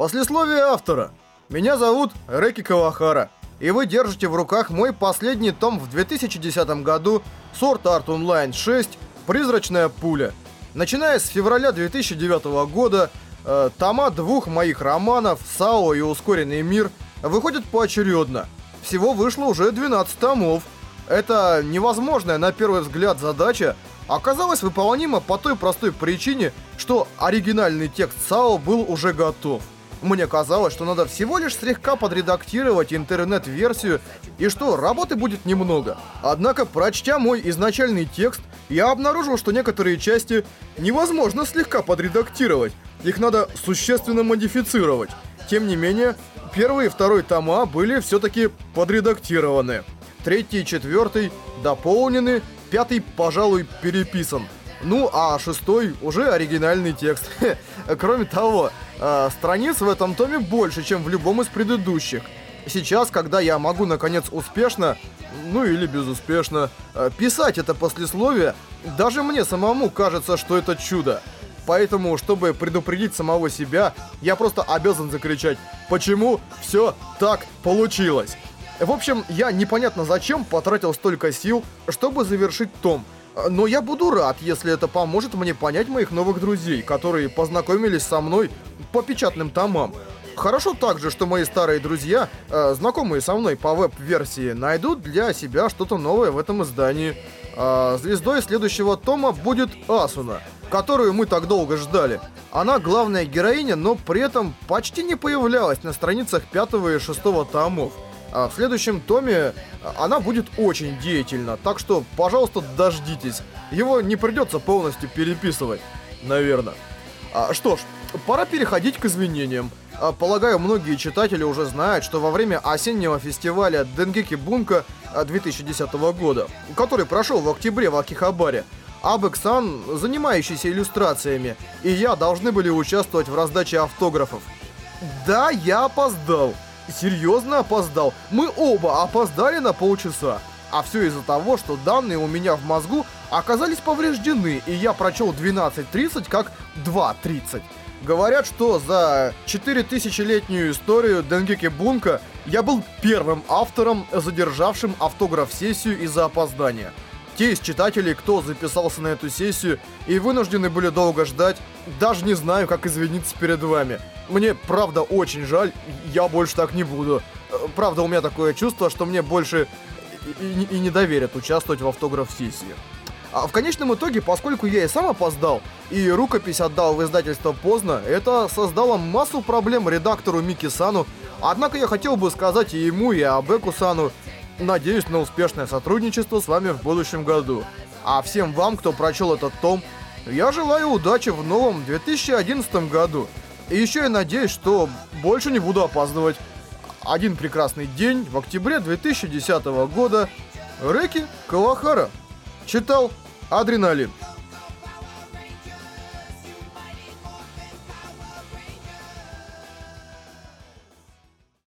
Послесловие автора. Меня зовут Реки Кавахара, и вы держите в руках мой последний том в 2010 году Sword Art Online 6 «Призрачная пуля». Начиная с февраля 2009 года, э, тома двух моих романов «САО» и «Ускоренный мир» выходят поочередно. Всего вышло уже 12 томов. Это невозможная на первый взгляд задача оказалась выполнима по той простой причине, что оригинальный текст САО был уже готов. Мне казалось, что надо всего лишь слегка подредактировать интернет-версию и что работы будет немного. Однако, прочтя мой изначальный текст, я обнаружил, что некоторые части невозможно слегка подредактировать. Их надо существенно модифицировать. Тем не менее, первый и второй тома были все-таки подредактированы. Третий и четвертый дополнены, пятый, пожалуй, переписан. Ну, а шестой уже оригинальный текст. Кроме того, э, страниц в этом томе больше, чем в любом из предыдущих. Сейчас, когда я могу, наконец, успешно, ну или безуспешно, э, писать это послесловие, даже мне самому кажется, что это чудо. Поэтому, чтобы предупредить самого себя, я просто обязан закричать «Почему все так получилось?» В общем, я непонятно зачем потратил столько сил, чтобы завершить том – но я буду рад, если это поможет мне понять моих новых друзей, которые познакомились со мной по печатным томам. Хорошо также, что мои старые друзья, э, знакомые со мной по веб-версии, найдут для себя что-то новое в этом издании. Э, звездой следующего тома будет Асуна, которую мы так долго ждали. Она главная героиня, но при этом почти не появлялась на страницах пятого и шестого томов. А в следующем томе она будет очень деятельна, так что, пожалуйста, дождитесь. Его не придется полностью переписывать, наверное. А, что ж, пора переходить к извинениям. А, полагаю, многие читатели уже знают, что во время осеннего фестиваля Денгеки Бунка 2010 года, который прошел в октябре в Акихабаре, Абексан, занимающийся иллюстрациями, и я должны были участвовать в раздаче автографов. Да, я опоздал серьезно опоздал. Мы оба опоздали на полчаса. А все из-за того, что данные у меня в мозгу оказались повреждены, и я прочел 12.30 как 2.30. Говорят, что за 4000-летнюю историю Денгеки Бунка я был первым автором, задержавшим автограф-сессию из-за опоздания. Те из читателей, кто записался на эту сессию и вынуждены были долго ждать, даже не знаю, как извиниться перед вами. Мне правда очень жаль, я больше так не буду. Правда, у меня такое чувство, что мне больше и, и, и не доверят участвовать в автограф-сессии. А в конечном итоге, поскольку я и сам опоздал, и рукопись отдал в издательство поздно, это создало массу проблем редактору Мики Сану. Однако я хотел бы сказать и ему, и Абеку Сану, надеюсь на успешное сотрудничество с вами в будущем году. А всем вам, кто прочел этот том, я желаю удачи в новом 2011 году. И еще я надеюсь, что больше не буду опаздывать. Один прекрасный день в октябре 2010 года. Рэки Кавахара. Читал Адреналин.